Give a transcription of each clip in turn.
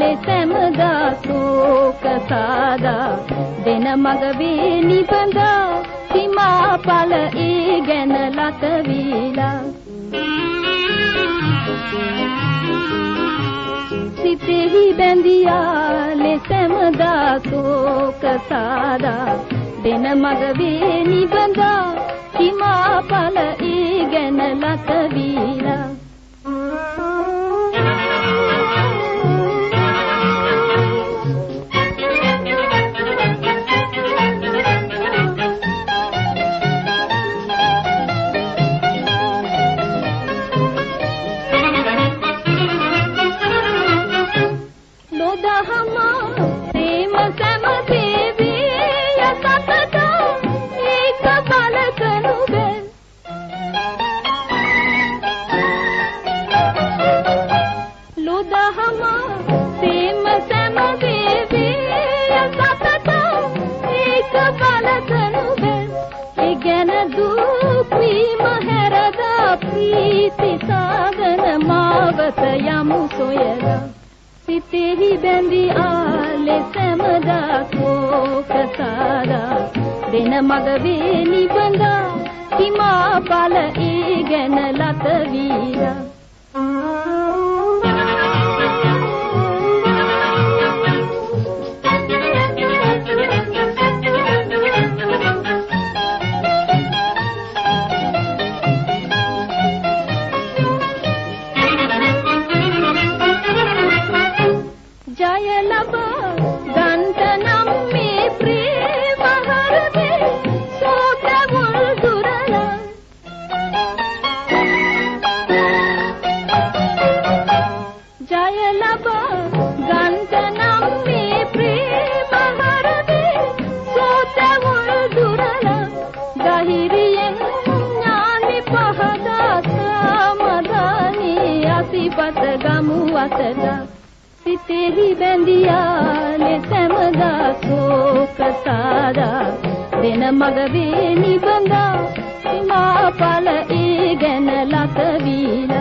ලෙසමදා සෝක සාදා. දෙන මග වේ නිබඳා සීමා පල ඒ ගැන ලත වීලා. සිතෙහි බැඳියා ලෙසමදා සෝක සාදා. දෙන මග වේ නිබඳා සීමා පල ඒ ගැන ලත වීලා. යමු සොයලා සිතෙහි බැඳි ආලෙ සෑමදා කෝක සාරා දෙන මග වේ නිබඳා හිමා බල ඒ ගැන ලත වීලා. සිතෙහි බැඳියා ලෙසමදා සෝක සාරා දෙන මග වේ නිබඳා මා පල ඒ ගැන ලත වීලා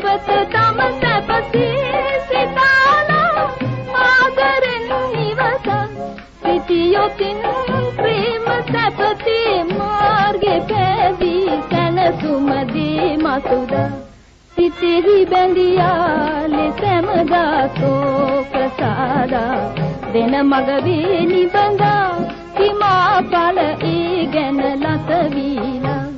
සැපත තම සැපසේ සිතානා ආදරෙන් නිවසන් සිටියොතින් ප්‍රේම සැපතේ මාර්ගේ පැදී සැනසුමදී මසුදා සිතෙහි බැඳියා ලෙසමදා සෝක සාදා දෙන මග වේ නිබඳා හිමා පල ඒ ගැන ලත වීලා